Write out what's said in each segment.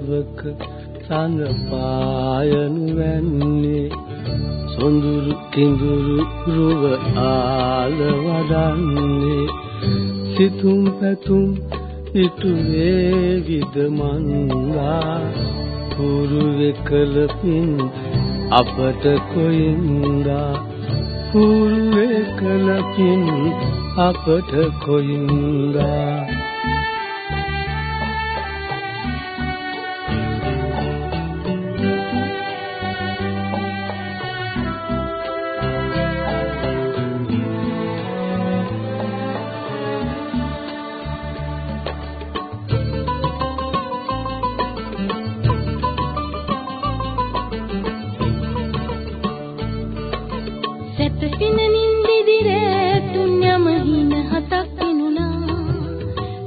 පාලොස්වක සඳ පායනු වැන්නේ. සොඳුරු කිඳුරු රුව ආල වඩන්නේ. සිතුම් පැතුම් ඉටු වේවිද මන්දා පුරු වෙකල පින් අපට කොයින්දා. පුරු වෙකල පින් අපට කොයින්දා. සැතපින නින්දිදිර තුන්යම හින හතක් පිනුණා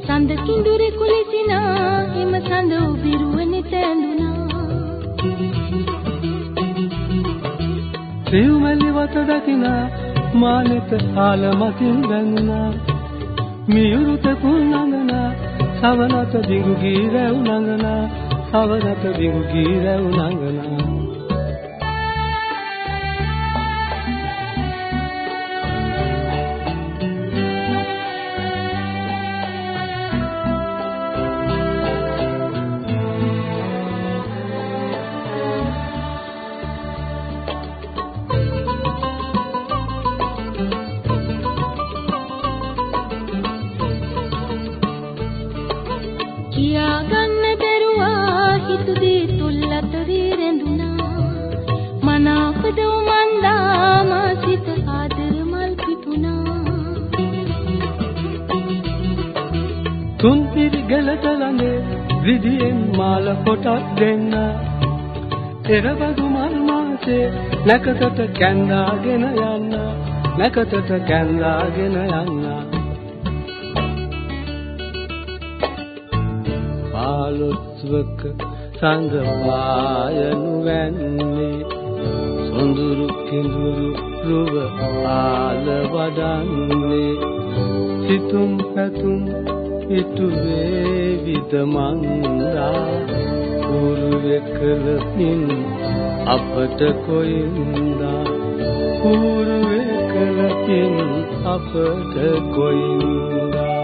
සඳ කිඳුරේ කුලිසිනා හිම සඳ උබිරුවනි තැඳුණා සිව්මැලි වත දකිනා මානෙත ආල මතින් වැන්නා. මියුරුත කුණංගනා සවනත දිගු ගී රැව් නංගනා සවනත දිගු ගී රැව් නංගනා තුන් පිරි ගලට ළඟේ විදියෙන් මාල කොටක් දෙන්න. එරබදු මල් මාසේ නැකතට කැන්දාගෙන යන්න. නැකතට කැන්දාගෙන යන්න. පාලොස්වක සඳ පායනු වැන්නේ සොඳුරු කිඳුරු රුව ආල වඩන්නේ සිතුම් පැතුම් ඉටු වේවිද මන්දා? උරු වෙකල පින් අපට කොයින්දා? උරු වෙකල පින් අපට කොයින්දා?